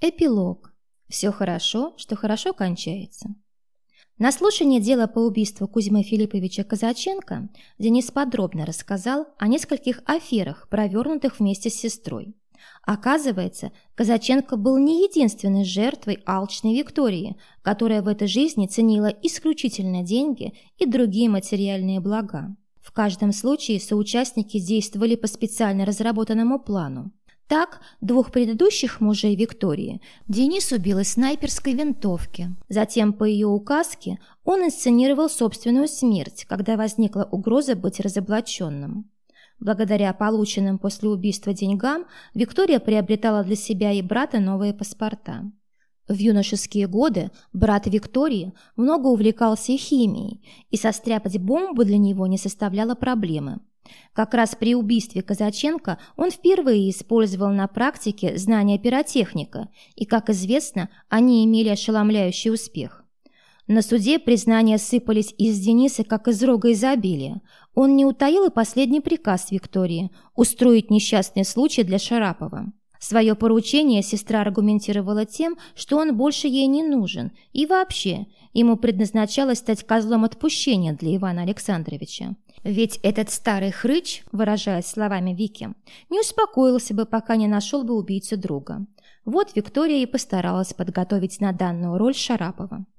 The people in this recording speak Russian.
Эпилог. Все хорошо, что хорошо кончается. На слушании дела по убийству Кузьмы Филипповича Казаченко Денис подробно рассказал о нескольких аферах, провернутых вместе с сестрой. Оказывается, Казаченко был не единственной жертвой алчной Виктории, которая в этой жизни ценила исключительно деньги и другие материальные блага. В каждом случае соучастники действовали по специально разработанному плану. Так, двух предыдущих мужей Виктории Денис убил из снайперской винтовки. Затем, по ее указке, он инсценировал собственную смерть, когда возникла угроза быть разоблаченным. Благодаря полученным после убийства деньгам Виктория приобретала для себя и брата новые паспорта. В юношеские годы брат Виктории много увлекался химией, и состряпать бомбу для него не составляло проблемы. Как раз при убийстве Казаченко он впервые использовал на практике знания пиротехника, и, как известно, они имели ошеломляющий успех. На суде признания сыпались из Дениса, как из рога изобилия. Он не утаил и последний приказ Виктории – устроить несчастный случай для Шарапова. Свое поручение сестра аргументировала тем, что он больше ей не нужен, и вообще ему предназначалось стать козлом отпущения для Ивана Александровича. Ведь этот старый хрыч, выражаясь словами Вики, не успокоился бы, пока не нашел бы убийцу друга. Вот Виктория и постаралась подготовить на данную роль Шарапова.